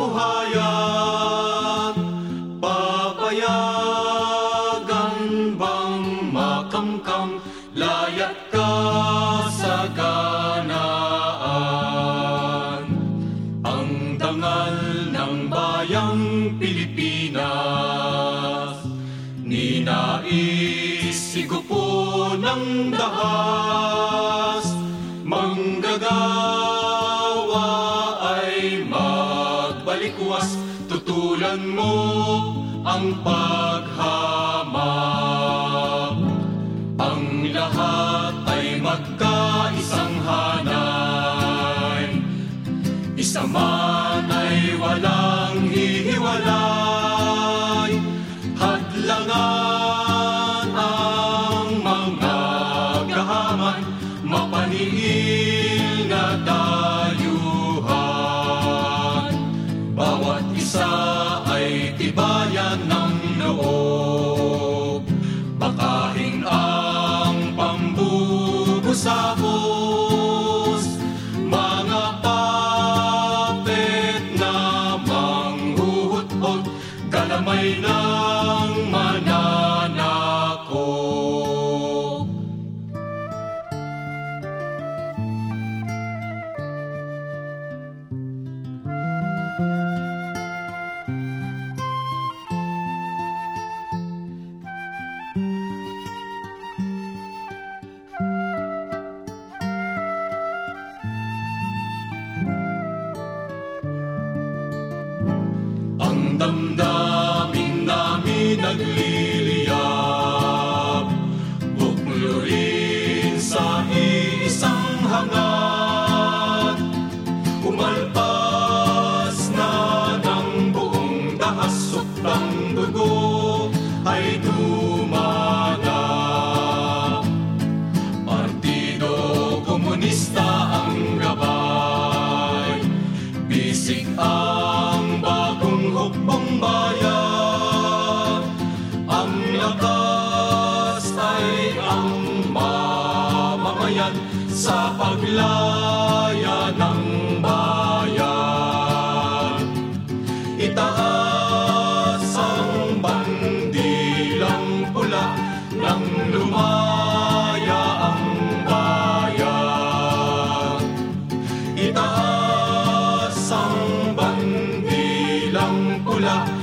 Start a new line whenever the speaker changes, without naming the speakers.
kabuhayan Papayagan bang makamkam Layat ka sa kanaan Ang dangal ng bayang Pilipinas Ninais sigupo ng dahal. Magbalikwas Tutulan mo ang paghamak Ang lahat ay magkaisang hanay Isa man ay walang hihiwalay. Hadlangan ang mga gahaman Mapaniil na dayuhan ay tibayan ng loob Bakahin ang pambubusapos Mga papet na manghuhutod Galamay ng damdamin namin nagliliyab sa paglaya ng bayan. Itaas ang bandilang pula ng lumaya ang bayan. Itaas ang bandilang pula